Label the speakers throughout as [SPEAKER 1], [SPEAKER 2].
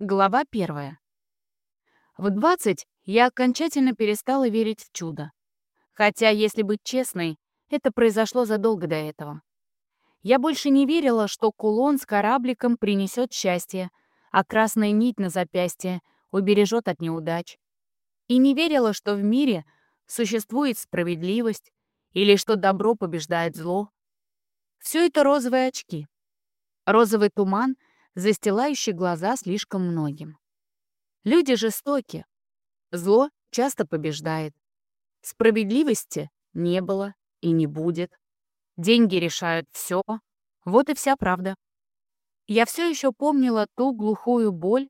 [SPEAKER 1] Глава первая. В 20 я окончательно перестала верить в чудо. Хотя, если быть честной, это произошло задолго до этого. Я больше не верила, что кулон с корабликом принесет счастье, а красная нить на запястье убережет от неудач. И не верила, что в мире существует справедливость или что добро побеждает зло. Все это розовые очки. Розовый туман — застилающий глаза слишком многим. Люди жестоки. Зло часто побеждает. Справедливости не было и не будет. Деньги решают все. Вот и вся правда. Я все еще помнила ту глухую боль,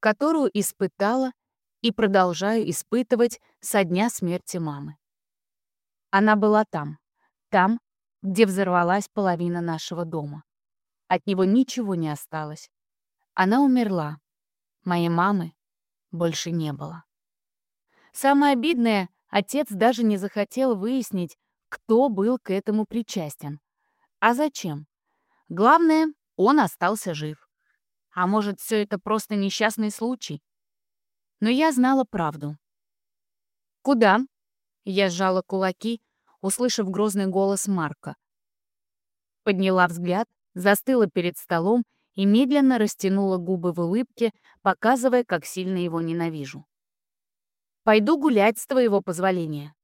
[SPEAKER 1] которую испытала и продолжаю испытывать со дня смерти мамы. Она была там, там, где взорвалась половина нашего дома. От него ничего не осталось. Она умерла. Моей мамы больше не было. Самое обидное, отец даже не захотел выяснить, кто был к этому причастен. А зачем? Главное, он остался жив. А может, все это просто несчастный случай? Но я знала правду. «Куда?» Я сжала кулаки, услышав грозный голос Марка. Подняла взгляд застыла перед столом и медленно растянула губы в улыбке, показывая, как сильно его ненавижу. «Пойду гулять с твоего позволения».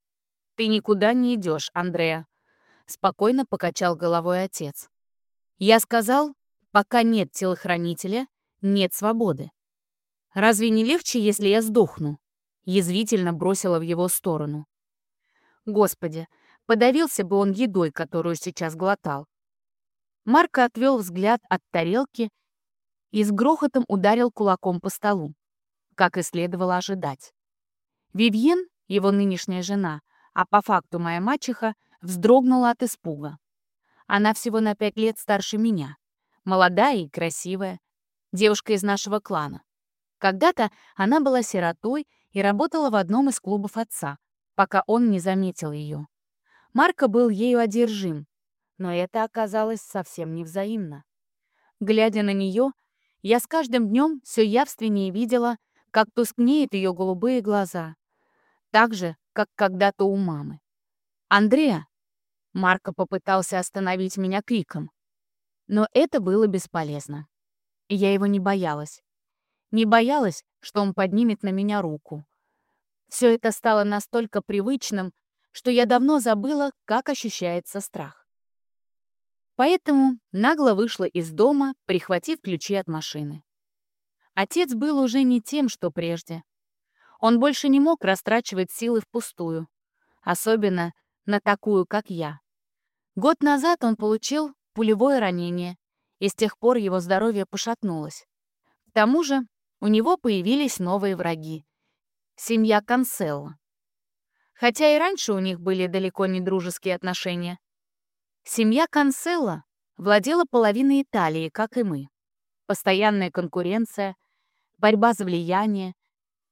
[SPEAKER 1] «Ты никуда не идешь, Андреа», — спокойно покачал головой отец. «Я сказал, пока нет телохранителя, нет свободы. Разве не легче, если я сдохну?» Язвительно бросила в его сторону. Господи, подавился бы он едой, которую сейчас глотал. Марко отвел взгляд от тарелки и с грохотом ударил кулаком по столу, как и следовало ожидать. Вивьен, его нынешняя жена, а по факту моя мачеха, вздрогнула от испуга. Она всего на пять лет старше меня, молодая и красивая, девушка из нашего клана. Когда-то она была сиротой и работала в одном из клубов отца, пока он не заметил ее. Марко был ею одержим, но это оказалось совсем невзаимно. Глядя на нее, я с каждым днем все явственнее видела, как тускнеют ее голубые глаза. Так же, как когда-то у мамы. «Андреа!» Марко попытался остановить меня криком. Но это было бесполезно. Я его не боялась. Не боялась, что он поднимет на меня руку. Все это стало настолько привычным, что я давно забыла, как ощущается страх. Поэтому нагло вышла из дома, прихватив ключи от машины. Отец был уже не тем, что прежде. Он больше не мог растрачивать силы впустую, особенно на такую, как я. Год назад он получил пулевое ранение, и с тех пор его здоровье пошатнулось. К тому же у него появились новые враги — семья Канцелло. Хотя и раньше у них были далеко не дружеские отношения, Семья Канцелла владела половиной Италии, как и мы. Постоянная конкуренция, борьба за влияние,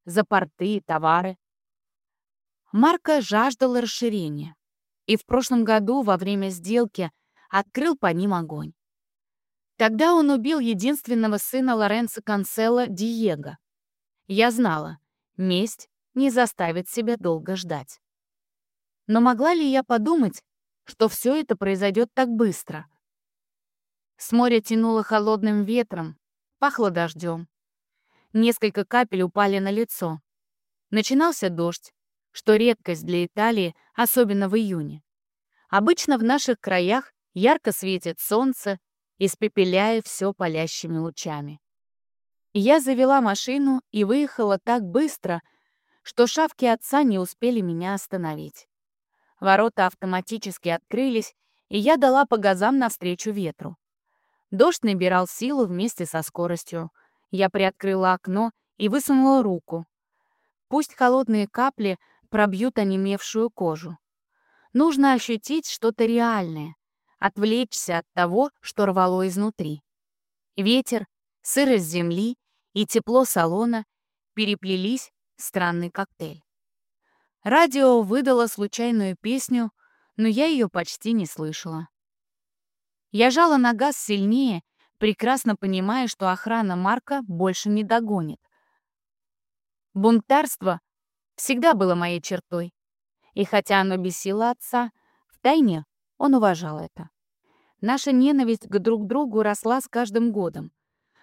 [SPEAKER 1] за порты и товары. Марко жаждал расширения, и в прошлом году во время сделки открыл по ним огонь. Тогда он убил единственного сына Лоренцо Канцелла Диего. Я знала, месть не заставит себя долго ждать. Но могла ли я подумать, что все это произойдет так быстро. С моря тянуло холодным ветром, пахло дождем. Несколько капель упали на лицо. Начинался дождь, что редкость для Италии, особенно в июне. Обычно в наших краях ярко светит солнце, испепеляя все палящими лучами. Я завела машину и выехала так быстро, что шавки отца не успели меня остановить. Ворота автоматически открылись, и я дала по газам навстречу ветру. Дождь набирал силу вместе со скоростью. Я приоткрыла окно и высунула руку. Пусть холодные капли пробьют онемевшую кожу. Нужно ощутить что-то реальное, отвлечься от того, что рвало изнутри. Ветер, сырость земли и тепло салона переплелись в странный коктейль. Радио выдало случайную песню, но я ее почти не слышала. Я жала на газ сильнее, прекрасно понимая, что охрана Марка больше не догонит. Бунтарство всегда было моей чертой, и хотя оно бесило отца, втайне он уважал это. Наша ненависть к друг другу росла с каждым годом,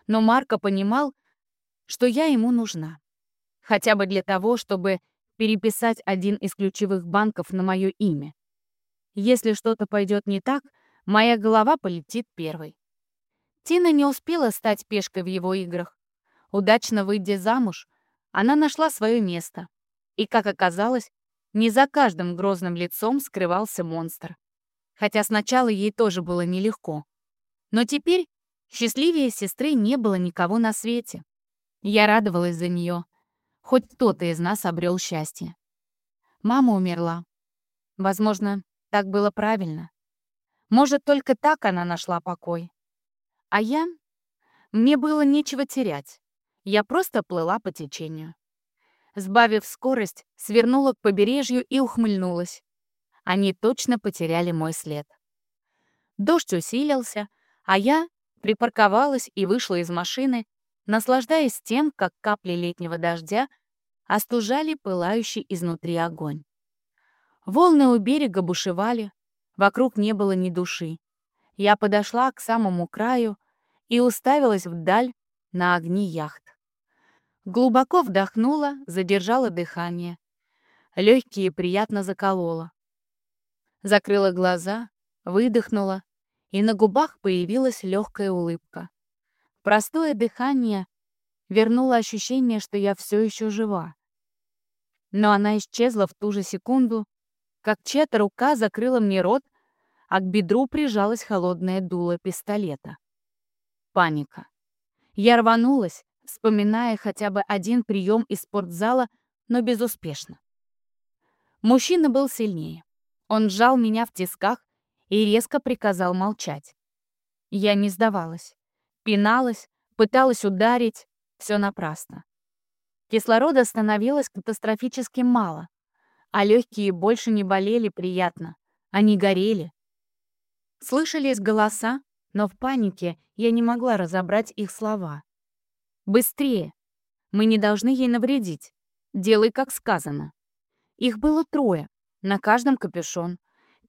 [SPEAKER 1] но Марко понимал, что я ему нужна. Хотя бы для того, чтобы переписать один из ключевых банков на мое имя. Если что-то пойдет не так, моя голова полетит первой. Тина не успела стать пешкой в его играх. Удачно выйдя замуж, она нашла свое место. И, как оказалось, не за каждым грозным лицом скрывался монстр. Хотя сначала ей тоже было нелегко. Но теперь счастливее сестры не было никого на свете. Я радовалась за нее. Хоть кто-то из нас обрел счастье. Мама умерла. Возможно, так было правильно. Может, только так она нашла покой. А я? Мне было нечего терять. Я просто плыла по течению. Сбавив скорость, свернула к побережью и ухмыльнулась. Они точно потеряли мой след. Дождь усилился, а я припарковалась и вышла из машины, наслаждаясь тем, как капли летнего дождя остужали пылающий изнутри огонь. Волны у берега бушевали, вокруг не было ни души. Я подошла к самому краю и уставилась вдаль на огни яхт. Глубоко вдохнула, задержала дыхание. Легкие приятно заколола. Закрыла глаза, выдохнула, и на губах появилась легкая улыбка. Простое дыхание вернуло ощущение, что я все еще жива. Но она исчезла в ту же секунду, как чья-то рука закрыла мне рот, а к бедру прижалась холодное дуло пистолета. Паника. Я рванулась, вспоминая хотя бы один прием из спортзала, но безуспешно. Мужчина был сильнее. Он сжал меня в тисках и резко приказал молчать. Я не сдавалась. Пиналась, пыталась ударить. Все напрасно. Кислорода становилось катастрофически мало, а легкие больше не болели приятно. Они горели. Слышались голоса, но в панике я не могла разобрать их слова. «Быстрее! Мы не должны ей навредить. Делай, как сказано». Их было трое, на каждом капюшон.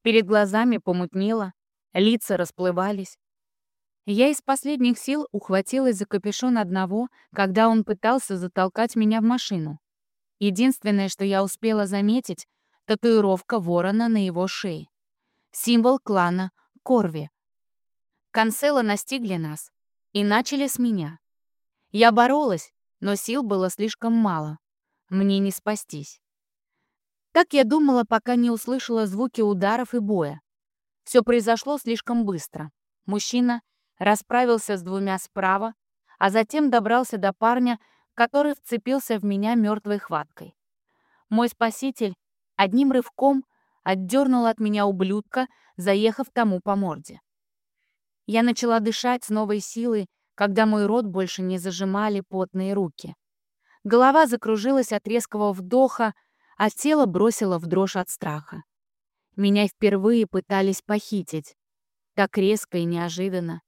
[SPEAKER 1] Перед глазами помутнело, лица расплывались. Я из последних сил ухватилась за капюшон одного, когда он пытался затолкать меня в машину. Единственное, что я успела заметить — татуировка ворона на его шее. Символ клана Корви. Канцела настигли нас и начали с меня. Я боролась, но сил было слишком мало. Мне не спастись. Так я думала, пока не услышала звуки ударов и боя. Все произошло слишком быстро. Мужчина расправился с двумя справа, а затем добрался до парня, который вцепился в меня мертвой хваткой. Мой спаситель одним рывком отдернул от меня ублюдка, заехав тому по морде. Я начала дышать с новой силой, когда мой рот больше не зажимали потные руки. Голова закружилась от резкого вдоха, а тело бросило в дрожь от страха. Меня впервые пытались похитить. Так резко и неожиданно.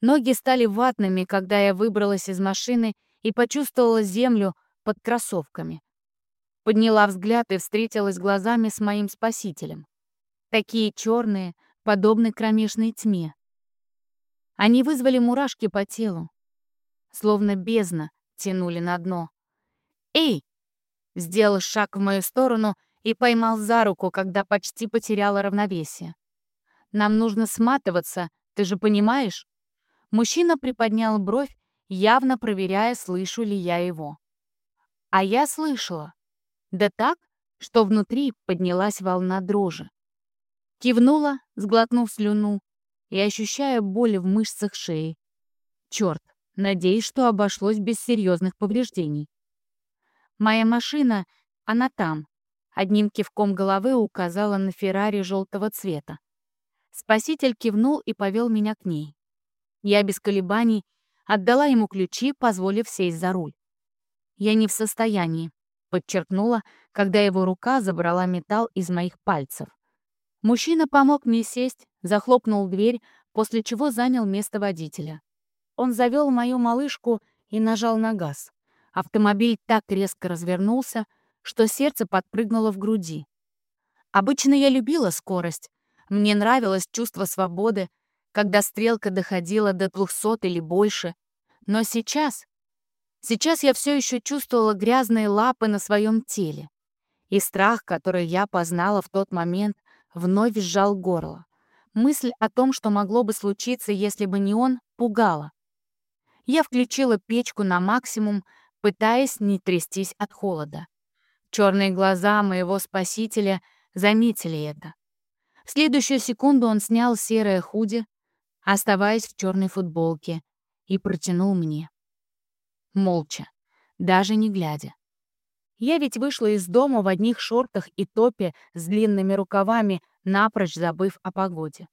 [SPEAKER 1] Ноги стали ватными, когда я выбралась из машины и почувствовала землю под кроссовками. Подняла взгляд и встретилась глазами с моим спасителем. Такие черные, подобны кромешной тьме. Они вызвали мурашки по телу. Словно бездна тянули на дно. «Эй!» Сделал шаг в мою сторону и поймал за руку, когда почти потеряла равновесие. «Нам нужно сматываться, ты же понимаешь?» Мужчина приподнял бровь, явно проверяя, слышу ли я его. А я слышала. Да так, что внутри поднялась волна дрожи. Кивнула, сглотнув слюну, и ощущая боль в мышцах шеи. Черт, надеюсь, что обошлось без серьезных повреждений. Моя машина, она там. Одним кивком головы указала на Феррари желтого цвета. Спаситель кивнул и повел меня к ней. Я без колебаний отдала ему ключи, позволив сесть за руль. «Я не в состоянии», — подчеркнула, когда его рука забрала металл из моих пальцев. Мужчина помог мне сесть, захлопнул дверь, после чего занял место водителя. он завел мою малышку и нажал на газ. Автомобиль так резко развернулся, что сердце подпрыгнуло в груди. Обычно я любила скорость. Мне нравилось чувство свободы, когда стрелка доходила до 200 или больше. Но сейчас... Сейчас я все еще чувствовала грязные лапы на своем теле. И страх, который я познала в тот момент, вновь сжал горло. Мысль о том, что могло бы случиться, если бы не он, пугала. Я включила печку на максимум, пытаясь не трястись от холода. Черные глаза моего спасителя заметили это. В следующую секунду он снял серое худи, оставаясь в черной футболке, и протянул мне. Молча, даже не глядя. Я ведь вышла из дома в одних шортах и топе с длинными рукавами, напрочь забыв о погоде.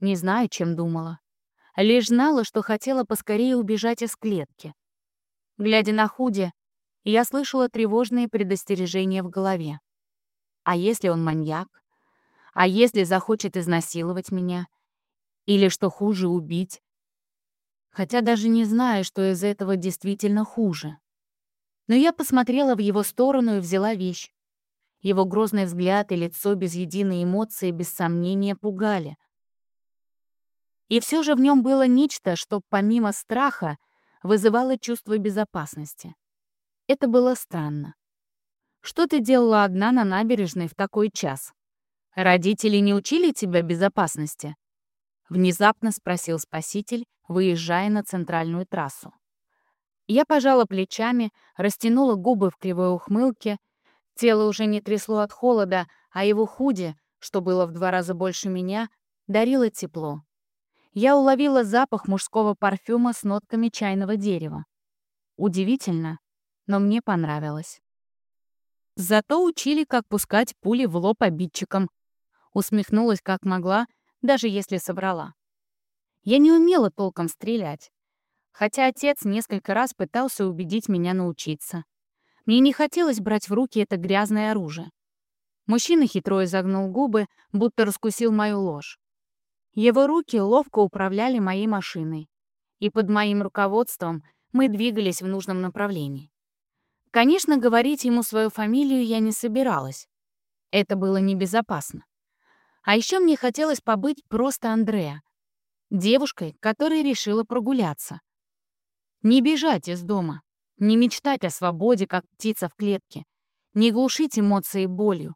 [SPEAKER 1] Не знаю, чем думала. Лишь знала, что хотела поскорее убежать из клетки. Глядя на Худи, я слышала тревожные предостережения в голове. А если он маньяк? А если захочет изнасиловать меня? Или, что хуже, убить? Хотя даже не знаю, что из этого действительно хуже. Но я посмотрела в его сторону и взяла вещь. Его грозный взгляд и лицо без единой эмоции без сомнения пугали — и все же в нем было нечто, что помимо страха вызывало чувство безопасности. Это было странно. Что ты делала одна на набережной в такой час? Родители не учили тебя безопасности? Внезапно спросил спаситель, выезжая на центральную трассу. Я пожала плечами, растянула губы в кривой ухмылке. Тело уже не трясло от холода, а его худи, что было в два раза больше меня, дарило тепло я уловила запах мужского парфюма с нотками чайного дерева. Удивительно, но мне понравилось. Зато учили, как пускать пули в лоб обидчикам. Усмехнулась как могла, даже если собрала. Я не умела толком стрелять, хотя отец несколько раз пытался убедить меня научиться. Мне не хотелось брать в руки это грязное оружие. Мужчина хитро изогнул губы, будто раскусил мою ложь. Его руки ловко управляли моей машиной, и под моим руководством мы двигались в нужном направлении. Конечно, говорить ему свою фамилию я не собиралась. Это было небезопасно. А еще мне хотелось побыть просто Андреа, девушкой, которая решила прогуляться. Не бежать из дома, не мечтать о свободе, как птица в клетке, не глушить эмоции болью.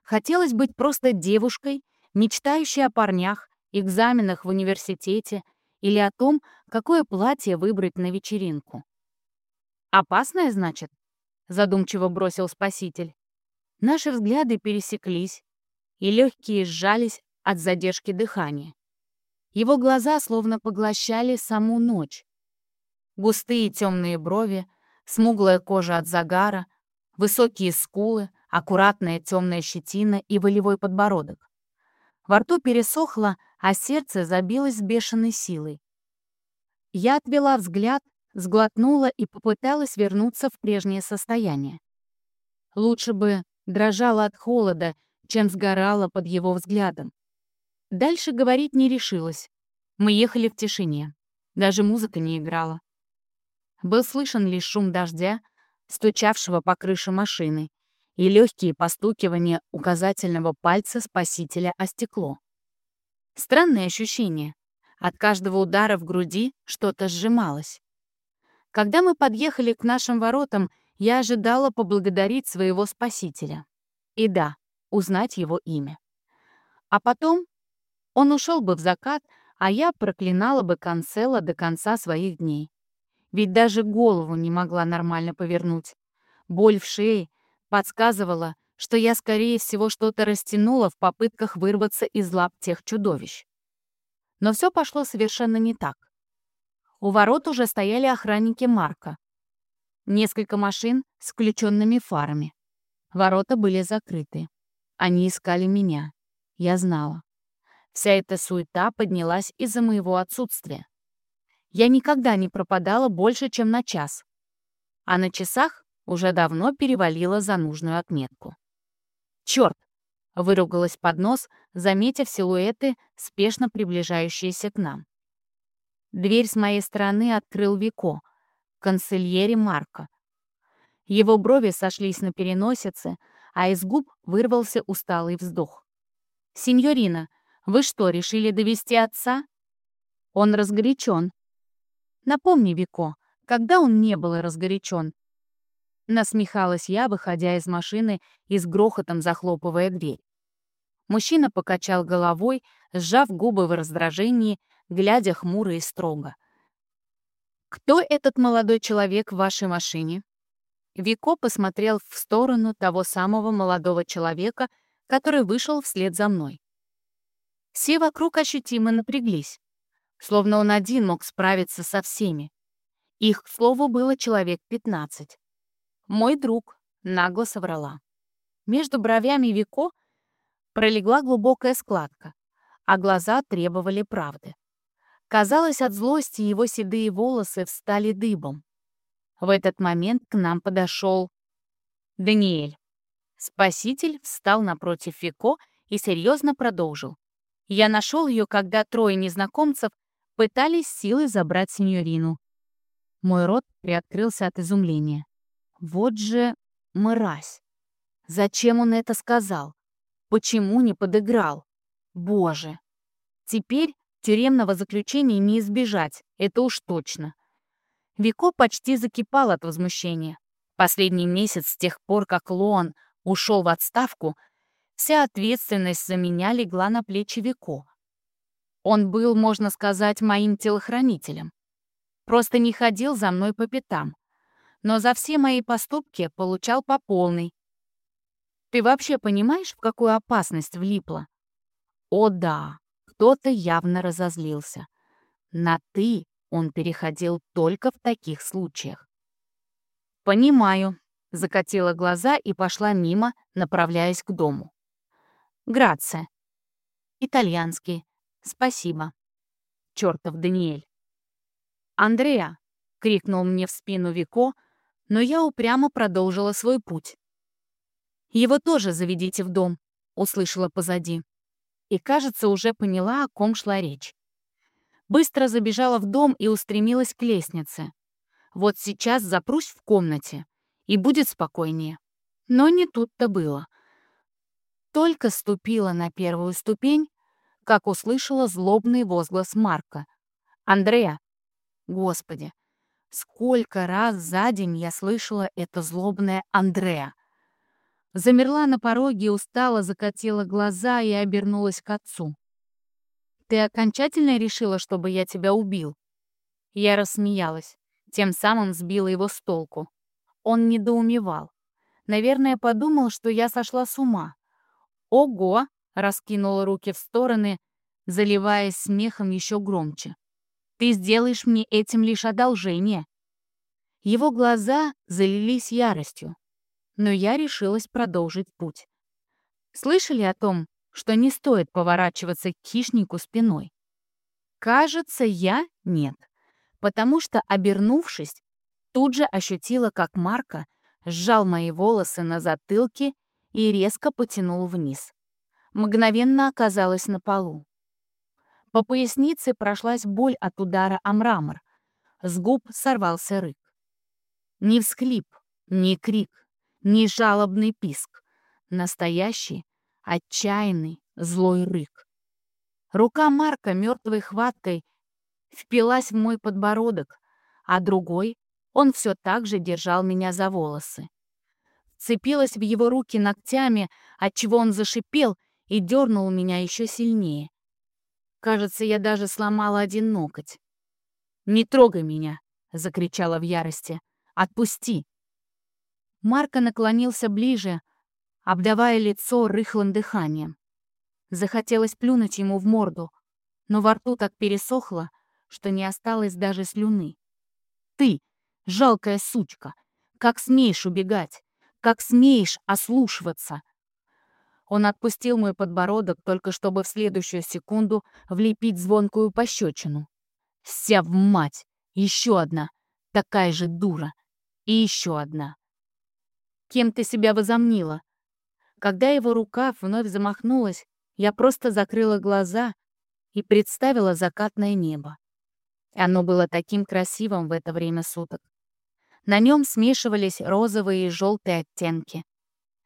[SPEAKER 1] Хотелось быть просто девушкой, мечтающей о парнях, экзаменах в университете или о том, какое платье выбрать на вечеринку. «Опасное, значит?» — задумчиво бросил спаситель. Наши взгляды пересеклись, и легкие сжались от задержки дыхания. Его глаза словно поглощали саму ночь. Густые темные брови, смуглая кожа от загара, высокие скулы, аккуратная темная щетина и волевой подбородок. Во рту пересохло, а сердце забилось с бешеной силой. Я отвела взгляд, сглотнула и попыталась вернуться в прежнее состояние. Лучше бы дрожала от холода, чем сгорала под его взглядом. Дальше говорить не решилась. Мы ехали в тишине. Даже музыка не играла. Был слышен лишь шум дождя, стучавшего по крыше машины, и легкие постукивания указательного пальца спасителя о стекло. Странное ощущение. От каждого удара в груди что-то сжималось. Когда мы подъехали к нашим воротам, я ожидала поблагодарить своего спасителя. И да, узнать его имя. А потом он ушел бы в закат, а я проклинала бы Канцела до конца своих дней. Ведь даже голову не могла нормально повернуть. Боль в шее подсказывала, что я, скорее всего, что-то растянула в попытках вырваться из лап тех чудовищ. Но все пошло совершенно не так. У ворот уже стояли охранники Марка. Несколько машин с включенными фарами. Ворота были закрыты. Они искали меня. Я знала. Вся эта суета поднялась из-за моего отсутствия. Я никогда не пропадала больше, чем на час. А на часах уже давно перевалила за нужную отметку. «Черт!» — выругалась под нос, заметив силуэты, спешно приближающиеся к нам. Дверь с моей стороны открыл Вико, консильери Марка. Его брови сошлись на переносице, а из губ вырвался усталый вздох. «Синьорина, вы что, решили довести отца?» «Он разгорячен». «Напомни, Вико, когда он не был разгорячен?» Насмехалась я, выходя из машины и с грохотом захлопывая дверь. Мужчина покачал головой, сжав губы в раздражении, глядя хмуро и строго. «Кто этот молодой человек в вашей машине?» Вико посмотрел в сторону того самого молодого человека, который вышел вслед за мной. Все вокруг ощутимо напряглись, словно он один мог справиться со всеми. Их, к слову, было человек 15. Мой друг нагло соврала. Между бровями Вико пролегла глубокая складка, а глаза требовали правды. Казалось, от злости его седые волосы встали дыбом. В этот момент к нам подошел Даниэль. Спаситель встал напротив Вико и серьезно продолжил. Я нашел ее, когда трое незнакомцев пытались силой забрать сеньорину. Мой рот приоткрылся от изумления. Вот же мразь. Зачем он это сказал? Почему не подыграл? Боже! Теперь тюремного заключения не избежать, это уж точно. Вико почти закипал от возмущения. Последний месяц с тех пор, как Лоан ушел в отставку, вся ответственность за меня легла на плечи Вико. Он был, можно сказать, моим телохранителем. Просто не ходил за мной по пятам. Но за все мои поступки получал по полной, ты вообще понимаешь, в какую опасность влипла? О да, кто-то явно разозлился. На «ты» он переходил только в таких случаях. «Понимаю», — закатила глаза и пошла мимо, направляясь к дому. «Грация». «Итальянский. Спасибо». Чёртов Даниэль. «Андреа!» — крикнул мне в спину Вико, но я упрямо продолжила свой путь. «Его тоже заведите в дом», — услышала позади. И, кажется, уже поняла, о ком шла речь. Быстро забежала в дом и устремилась к лестнице. Вот сейчас запрусь в комнате, и будет спокойнее. Но не тут-то было. Только ступила на первую ступень, как услышала злобный возглас Марка. «Андрея!» Господи, сколько раз за день я слышала это злобное «Андрея!» Замерла на пороге, устало закатила глаза и обернулась к отцу. «Ты окончательно решила, чтобы я тебя убил?» Я рассмеялась, тем самым сбила его с толку. Он недоумевал. Наверное, подумал, что я сошла с ума. «Ого!» — раскинула руки в стороны, заливаясь смехом еще громче. «Ты сделаешь мне этим лишь одолжение». Его глаза залились яростью но я решилась продолжить путь. Слышали о том, что не стоит поворачиваться к хищнику спиной? Кажется, я нет, потому что, обернувшись, тут же ощутила, как Марка сжал мои волосы на затылке и резко потянул вниз. Мгновенно оказалась на полу. По пояснице прошлась боль от удара о мрамор. С губ сорвался рык. Ни всхлип, ни крик, не жалобный писк, настоящий, отчаянный, злой рык. Рука Марка мертвой хваткой впилась в мой подбородок, а другой он все так же держал меня за волосы. Цепилась в его руки ногтями, отчего он зашипел и дернул меня еще сильнее. Кажется, я даже сломала один ноготь. «Не трогай меня!» — закричала в ярости. «Отпусти!» Марко наклонился ближе, обдавая лицо рыхлым дыханием. Захотелось плюнуть ему в морду, но во рту так пересохло, что не осталось даже слюны. «Ты, жалкая сучка, как смеешь убегать? Как смеешь ослушиваться?» Он отпустил мой подбородок, только чтобы в следующую секунду влепить звонкую пощечину. «Ся в мать! Еще одна! Такая же дура! И еще одна!» Кем ты себя возомнила? Когда его рука вновь замахнулась, я просто закрыла глаза и представила закатное небо. Оно было таким красивым в это время суток. На нем смешивались розовые и желтые оттенки.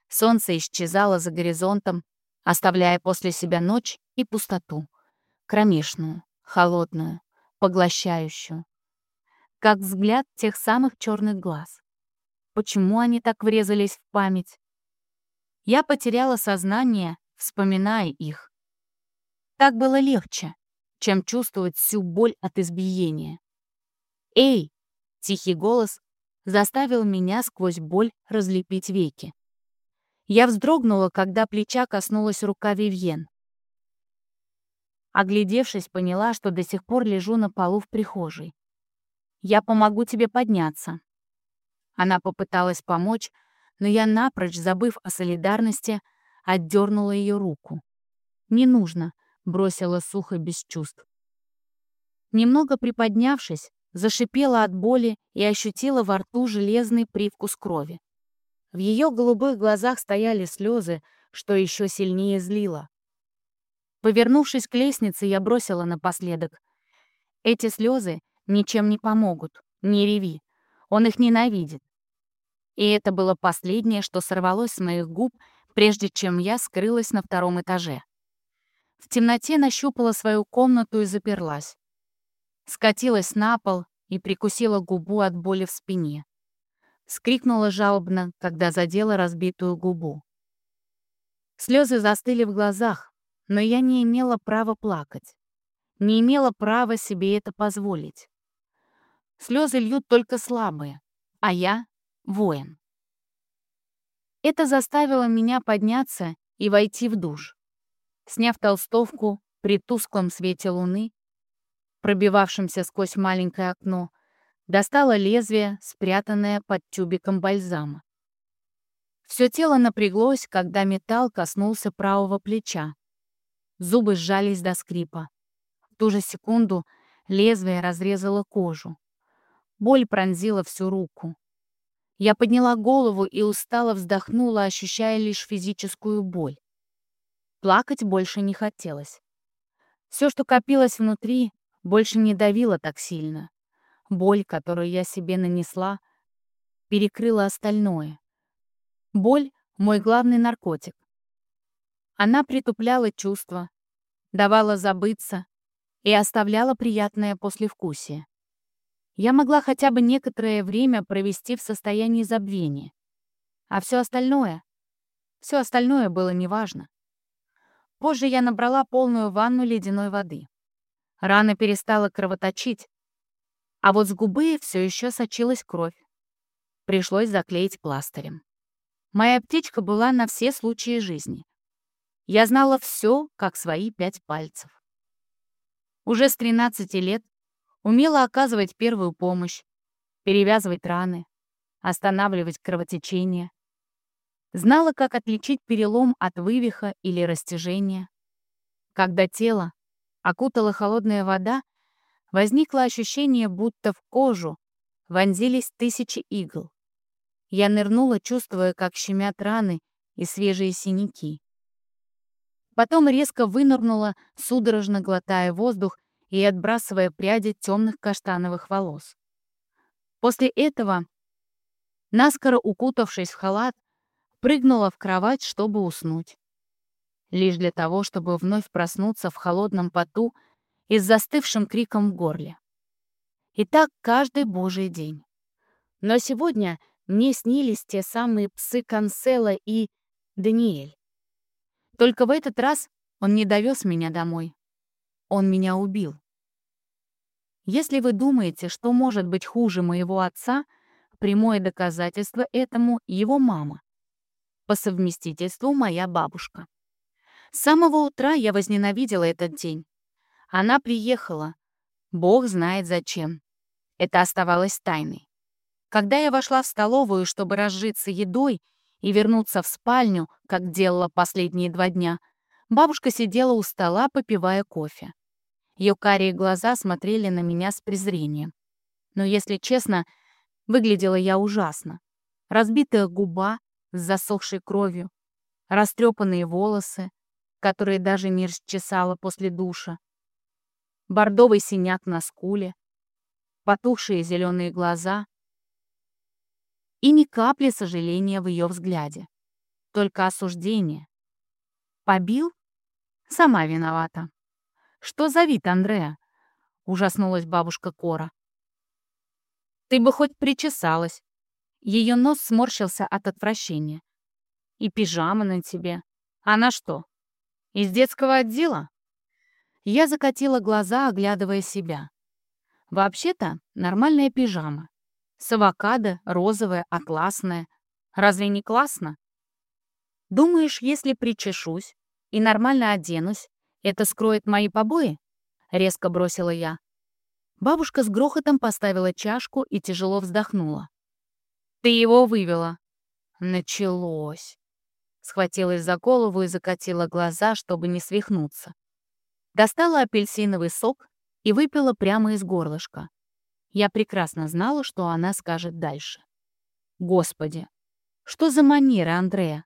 [SPEAKER 1] Солнце исчезало за горизонтом, оставляя после себя ночь и пустоту. Кромешную, холодную, поглощающую. Как взгляд тех самых черных глаз. Почему они так врезались в память? Я потеряла сознание, вспоминая их. Так было легче, чем чувствовать всю боль от избиения. «Эй!» — тихий голос заставил меня сквозь боль разлепить веки. Я вздрогнула, когда плеча коснулась рука Вивьен. Оглядевшись, поняла, что до сих пор лежу на полу в прихожей. «Я помогу тебе подняться». Она попыталась помочь, но я напрочь, забыв о солидарности, отдернула ее руку. «Не нужно», — бросила сухо без чувств. Немного приподнявшись, зашипела от боли и ощутила во рту железный привкус крови. В ее голубых глазах стояли слезы, что еще сильнее злило. Повернувшись к лестнице, я бросила напоследок. «Эти слезы ничем не помогут, не реви. Он их ненавидит». И это было последнее, что сорвалось с моих губ, прежде чем я скрылась на втором этаже. В темноте нащупала свою комнату и заперлась. Скатилась на пол и прикусила губу от боли в спине. Скрикнула жалобно, когда задела разбитую губу. Слезы застыли в глазах, но я не имела права плакать. Не имела права себе это позволить. Слезы льют только слабые, а я — воин. Это заставило меня подняться и войти в душ. Сняв толстовку при тусклом свете луны, пробивавшемся сквозь маленькое окно, достала лезвие, спрятанное под тюбиком бальзама. Все тело напряглось, когда металл коснулся правого плеча. Зубы сжались до скрипа. В ту же секунду лезвие разрезало кожу. Боль пронзила всю руку. Я подняла голову и устало вздохнула, ощущая лишь физическую боль. Плакать больше не хотелось. Все, что копилось внутри, больше не давило так сильно. Боль, которую я себе нанесла, перекрыла остальное. Боль — мой главный наркотик. Она притупляла чувства, давала забыться и оставляла приятное послевкусие. Я могла хотя бы некоторое время провести в состоянии забвения. А все остальное, все остальное было неважно. Позже я набрала полную ванну ледяной воды. Рана перестала кровоточить, а вот с губы все еще сочилась кровь. Пришлось заклеить пластырем. Моя птичка была на все случаи жизни. Я знала все, как свои пять пальцев. Уже с 13 лет умела оказывать первую помощь, перевязывать раны, останавливать кровотечение, Знала, как отличить перелом от вывиха или растяжения. Когда тело окутала холодная вода, возникло ощущение, будто в кожу вонзились тысячи игл. Я нырнула, чувствуя, как щемят раны и свежие синяки. Потом резко вынырнула, судорожно глотая воздух и отбрасывая пряди темных каштановых волос. После этого, наскоро укутавшись в халат, прыгнула в кровать, чтобы уснуть. Лишь для того, чтобы вновь проснуться в холодном поту и с застывшим криком в горле. И так каждый божий день. Но сегодня мне снились те самые псы Канцела и Даниэль. Только в этот раз он не довез меня домой. Он меня убил. Если вы думаете, что может быть хуже моего отца, прямое доказательство этому — его мама по совместительству моя бабушка. С самого утра я возненавидела этот день. Она приехала. Бог знает зачем. Это оставалось тайной. Когда я вошла в столовую, чтобы разжиться едой и вернуться в спальню, как делала последние два дня, бабушка сидела у стола, попивая кофе. Ее карие глаза смотрели на меня с презрением. Но, если честно, выглядела я ужасно. Разбитая губа, с засохшей кровью, растрепанные волосы, которые даже не расчесала после душа, бордовый синяк на скуле, потухшие зеленые глаза и ни капли сожаления в ее взгляде. Только осуждение. Побил? Сама виновата. Что за вид, Андреа? Ужаснулась бабушка Кора. Ты бы хоть причесалась. Ее нос сморщился от отвращения. И пижама на тебе. Она что, из детского отдела? Я закатила глаза, оглядывая себя. Вообще-то нормальная пижама. С авокадо, розовая, атласная. Разве не классно? Думаешь, если причешусь и нормально оденусь, это скроет мои побои? Резко бросила я. Бабушка с грохотом поставила чашку и тяжело вздохнула. «Ты его вывела». Началось. Схватилась за голову и закатила глаза, чтобы не свихнуться. Достала апельсиновый сок и выпила прямо из горлышка. Я прекрасно знала, что она скажет дальше. Господи, что за манера, Андрея?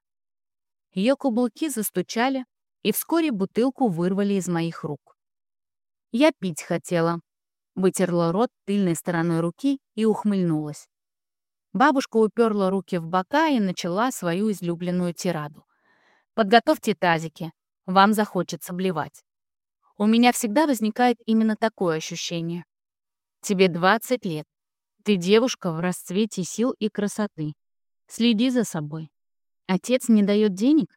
[SPEAKER 1] Ее каблуки застучали, и вскоре бутылку вырвали из моих рук. Я пить хотела. Вытерла рот тыльной стороной руки и ухмыльнулась. Бабушка уперла руки в бока и начала свою излюбленную тираду. «Подготовьте тазики, вам захочется блевать». У меня всегда возникает именно такое ощущение. Тебе 20 лет. Ты девушка в расцвете сил и красоты. Следи за собой. Отец не дает денег?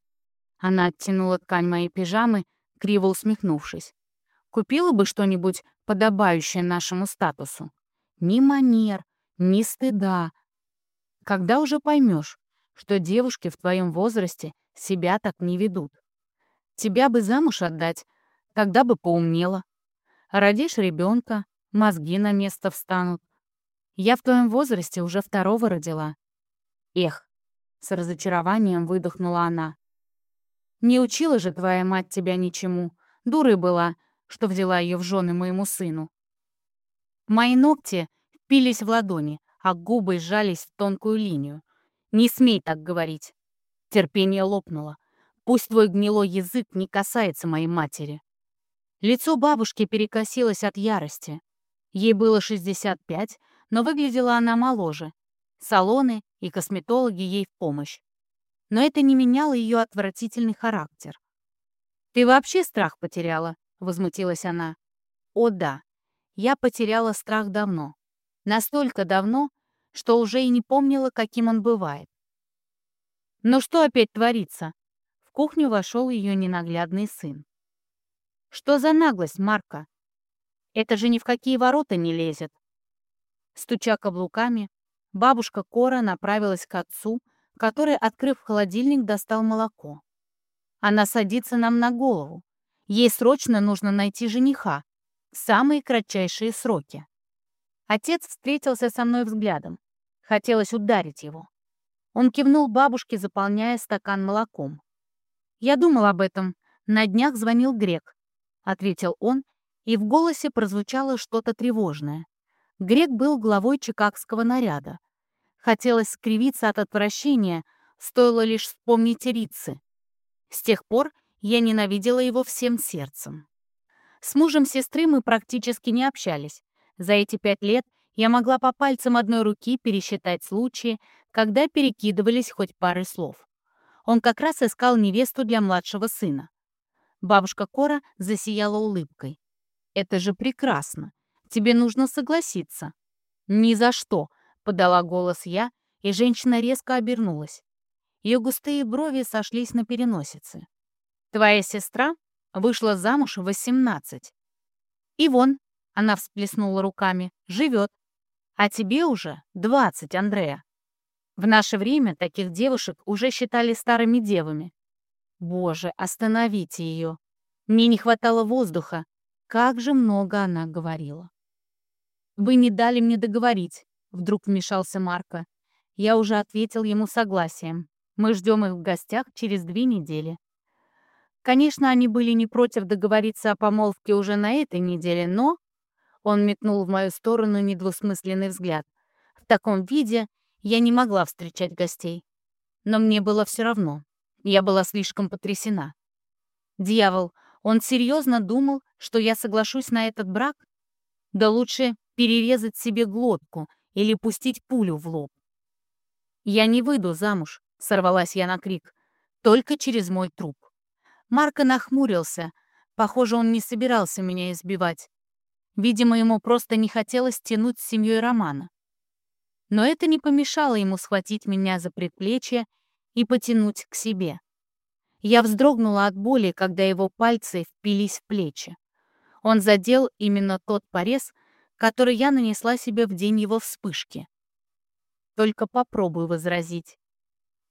[SPEAKER 1] Она оттянула ткань моей пижамы, криво усмехнувшись. Купила бы что-нибудь подобающее нашему статусу. Ни манер, ни стыда. Когда уже поймешь, что девушки в твоем возрасте себя так не ведут? Тебя бы замуж отдать, тогда бы поумнела. Родишь ребенка, мозги на место встанут. Я в твоем возрасте уже второго родила. Эх, с разочарованием выдохнула она. Не учила же твоя мать тебя ничему. Дурой была, что взяла ее в жены моему сыну. Мои ногти впились в ладони, а губы сжались в тонкую линию. Не смей так говорить. Терпение лопнуло. Пусть твой гнилой язык не касается моей матери. Лицо бабушки перекосилось от ярости. Ей было 65, но выглядела она моложе. Салоны и косметологи ей в помощь. Но это не меняло ее отвратительный характер. «Ты вообще страх потеряла?» — возмутилась она. «О да, я потеряла страх давно. Настолько давно, что уже и не помнила, каким он бывает. Но что опять творится?» В кухню вошел ее ненаглядный сын. «Что за наглость, Марка? Это же ни в какие ворота не лезет. Стуча каблуками, бабушка Кора направилась к отцу, который, открыв холодильник, достал молоко. Она садится нам на голову. Ей срочно нужно найти жениха. Самые кратчайшие сроки. Отец встретился со мной взглядом. Хотелось ударить его. Он кивнул бабушке, заполняя стакан молоком. «Я думал об этом. На днях звонил Грек», — ответил он и в голосе прозвучало что-то тревожное. Грек был главой чикагского наряда. Хотелось скривиться от отвращения, стоило лишь вспомнить Рицы. С тех пор я ненавидела его всем сердцем. С мужем сестры мы практически не общались. За эти пять лет я могла по пальцам одной руки пересчитать случаи, когда перекидывались хоть пары слов. Он как раз искал невесту для младшего сына. Бабушка Кора засияла улыбкой. Это же прекрасно. Тебе нужно согласиться». «Ни за что», — подала голос я, и женщина резко обернулась. Ее густые брови сошлись на переносице. «Твоя сестра вышла замуж в 18. И вон, она всплеснула руками, живет. А тебе уже 20, Андрея. В наше время таких девушек уже считали старыми девами. Боже, остановите ее. Мне не хватало воздуха, как же много она говорила. «Вы не дали мне договорить», — вдруг вмешался Марко. Я уже ответил ему согласием. Мы ждем их в гостях через две недели. Конечно, они были не против договориться о помолвке уже на этой неделе, но... Он метнул в мою сторону недвусмысленный взгляд. В таком виде я не могла встречать гостей. Но мне было все равно. Я была слишком потрясена. Дьявол, он серьезно думал, что я соглашусь на этот брак? Да лучше перерезать себе глотку или пустить пулю в лоб. «Я не выйду замуж», — сорвалась я на крик, — «только через мой труп». Марко нахмурился. Похоже, он не собирался меня избивать. Видимо, ему просто не хотелось тянуть с семьей Романа. Но это не помешало ему схватить меня за предплечье и потянуть к себе. Я вздрогнула от боли, когда его пальцы впились в плечи. Он задел именно тот порез, который я нанесла себе в день его вспышки. Только попробую возразить.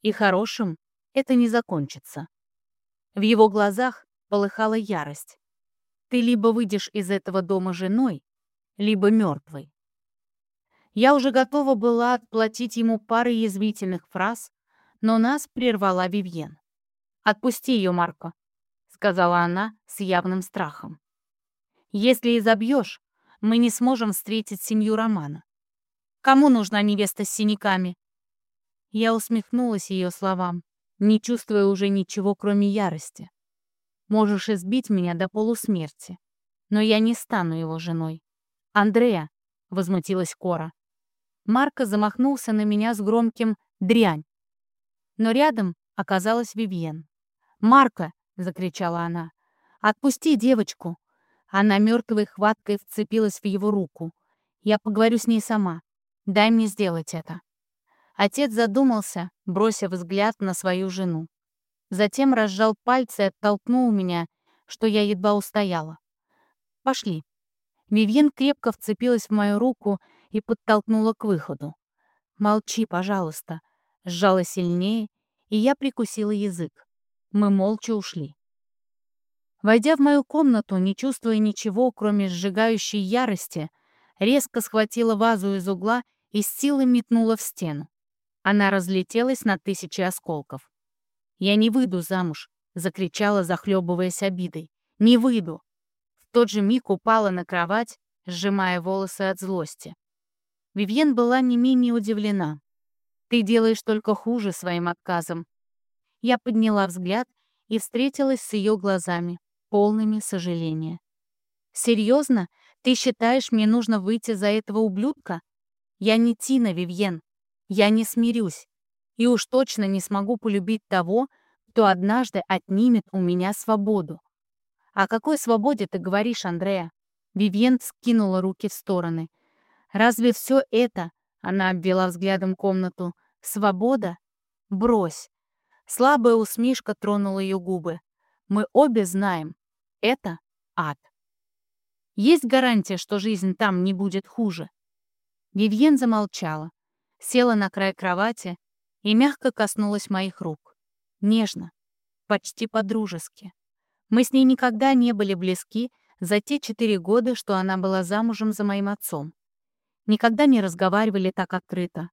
[SPEAKER 1] И хорошим это не закончится. В его глазах полыхала ярость. Ты либо выйдешь из этого дома женой, либо мертвой. Я уже готова была отплатить ему парой язвительных фраз, но нас прервала Вивьен. «Отпусти ее, Марко», — сказала она с явным страхом. «Если изобьешь, мы не сможем встретить семью Романа. Кому нужна невеста с синяками?» Я усмехнулась ее словам, не чувствуя уже ничего, кроме ярости. «Можешь избить меня до полусмерти, но я не стану его женой». «Андрея», — возмутилась Кора. Марко замахнулся на меня с громким «дрянь». Но рядом оказалась Вивьен. «Марко!» — закричала она. «Отпусти девочку!» Она мертвой хваткой вцепилась в его руку. «Я поговорю с ней сама. Дай мне сделать это». Отец задумался, бросив взгляд на свою жену. Затем разжал пальцы и оттолкнул меня, что я едва устояла. «Пошли». Вивьен крепко вцепилась в мою руку и подтолкнула к выходу. «Молчи, пожалуйста», — сжала сильнее, и я прикусила язык. Мы молча ушли. Войдя в мою комнату, не чувствуя ничего, кроме сжигающей ярости, резко схватила вазу из угла и с силой метнула в стену. Она разлетелась на тысячи осколков. «Я не выйду замуж», — закричала, захлебываясь обидой. «Не выйду!» В тот же миг упала на кровать, сжимая волосы от злости. Вивьен была не менее удивлена. «Ты делаешь только хуже своим отказом». Я подняла взгляд и встретилась с ее глазами, полными сожаления. «Серьезно? Ты считаешь, мне нужно выйти за этого ублюдка? Я не Тина, Вивьен. Я не смирюсь. И уж точно не смогу полюбить того, кто однажды отнимет у меня свободу. О какой свободе ты говоришь, Андрея? Вивьен скинула руки в стороны. Разве все это, она обвела взглядом комнату, свобода? Брось. Слабая усмешка тронула ее губы. Мы обе знаем, это ад. Есть гарантия, что жизнь там не будет хуже? Вивьен замолчала, села на край кровати и мягко коснулась моих рук. Нежно, почти по-дружески. Мы с ней никогда не были близки за те четыре года, что она была замужем за моим отцом. Никогда не разговаривали так открыто.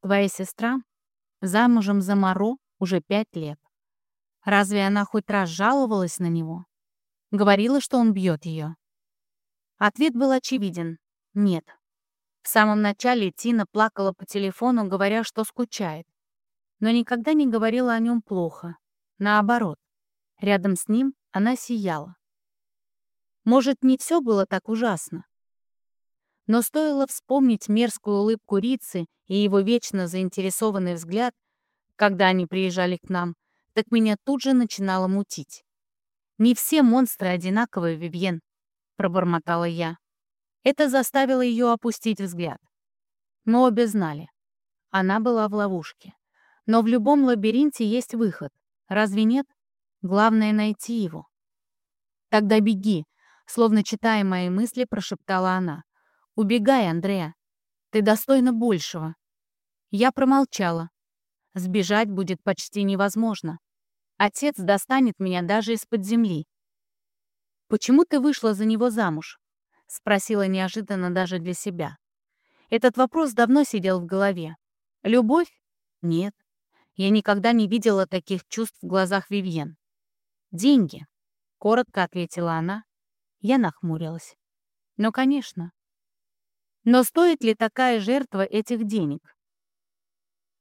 [SPEAKER 1] Твоя сестра замужем за Моро уже пять лет. Разве она хоть раз жаловалась на него? Говорила, что он бьет ее. Ответ был очевиден. Нет. В самом начале Тина плакала по телефону, говоря, что скучает. Но никогда не говорила о нем плохо. Наоборот. Рядом с ним она сияла. Может, не все было так ужасно. Но стоило вспомнить мерзкую улыбку Рицы и его вечно заинтересованный взгляд, когда они приезжали к нам, так меня тут же начинало мутить. «Не все монстры одинаковые, Вивьен», — пробормотала я. Это заставило ее опустить взгляд. Мы обе знали. Она была в ловушке. Но в любом лабиринте есть выход. Разве нет? Главное — найти его. «Тогда беги», — словно читая мои мысли, прошептала она. «Убегай, Андреа. Ты достойна большего». Я промолчала. Сбежать будет почти невозможно. Отец достанет меня даже из-под земли. «Почему ты вышла за него замуж?» — спросила неожиданно даже для себя. Этот вопрос давно сидел в голове. «Любовь? Нет. Я никогда не видела таких чувств в глазах Вивьен. «Деньги», — коротко ответила она. Я нахмурилась. «Ну, конечно. Но стоит ли такая жертва этих денег?»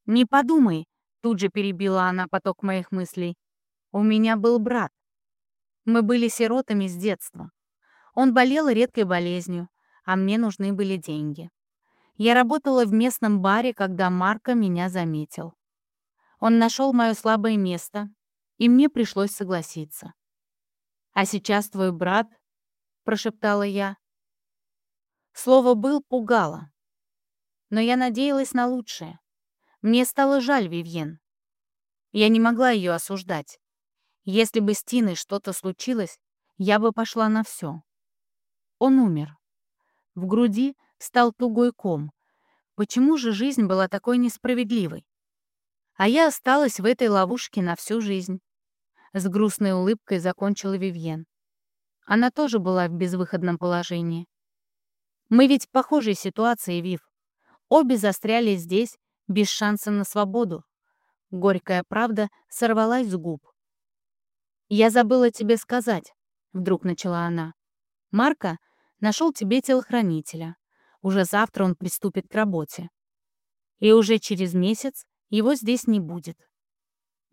[SPEAKER 1] «Не подумай», — тут же перебила она поток моих мыслей. У меня был брат. Мы были сиротами с детства. Он болел редкой болезнью, а мне нужны были деньги. Я работала в местном баре, когда Марко меня заметил. Он нашел мое слабое место, и мне пришлось согласиться. «А сейчас твой брат», — прошептала я. Слово «был» пугало. Но я надеялась на лучшее. Мне стало жаль Вивьен. Я не могла ее осуждать. Если бы с Тиной что-то случилось, я бы пошла на все. Он умер. В груди стал тугой ком. Почему же жизнь была такой несправедливой? А я осталась в этой ловушке на всю жизнь. С грустной улыбкой закончила Вивьен. Она тоже была в безвыходном положении. Мы ведь в похожей ситуации, Вив. Обе застряли здесь, без шанса на свободу. Горькая правда сорвалась с губ. «Я забыла тебе сказать», — вдруг начала она. «Марка нашел тебе телохранителя. Уже завтра он приступит к работе. И уже через месяц его здесь не будет.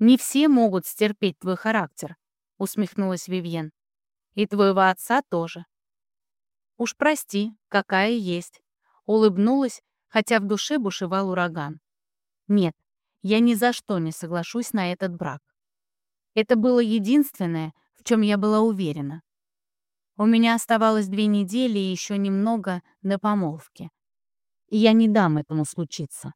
[SPEAKER 1] «Не все могут стерпеть твой характер», — усмехнулась Вивьен. «И твоего отца тоже». «Уж прости, какая есть», — улыбнулась, хотя в душе бушевал ураган. «Нет, я ни за что не соглашусь на этот брак. Это было единственное, в чем я была уверена. У меня оставалось две недели и еще немного до помолвки. И я не дам этому случиться.